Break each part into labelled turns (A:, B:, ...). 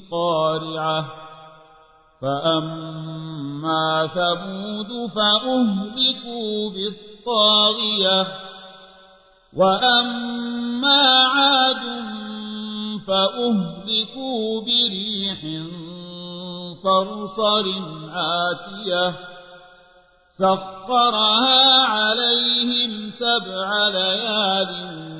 A: بالقارعة فأما ثمود فأهلكوا بالطاغية. وأما عاد فأهلكوا بريح صرصر عاتية سخرها عليهم سبع ليال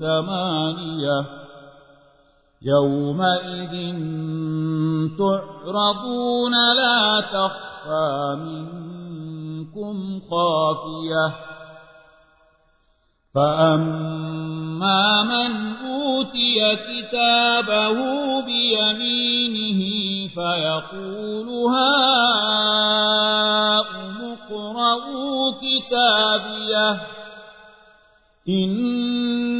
A: ثمانية يومئذ تعرضون لا تخفى منكم خافية فأما من أوتي كتابه بيمينه فيقول هاؤم اقرءوا كتابيه إني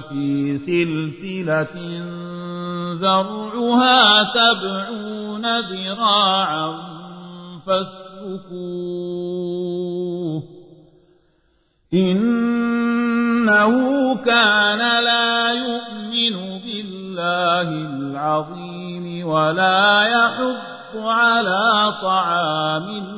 A: في سلسلة ذرعها سبعون ذراعا فاسلكوه إن إنه كان لا يؤمن بالله العظيم ولا يحض على طعام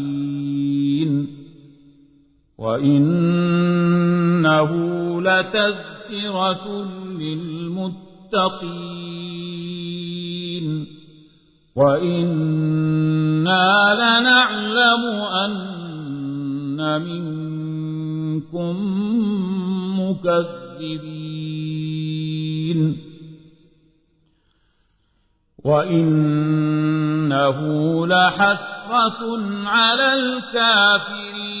A: وإنه لتذكرة للمتقين وإنا لنعلم أن منكم مكذبين وإنه لحسرة على الكافرين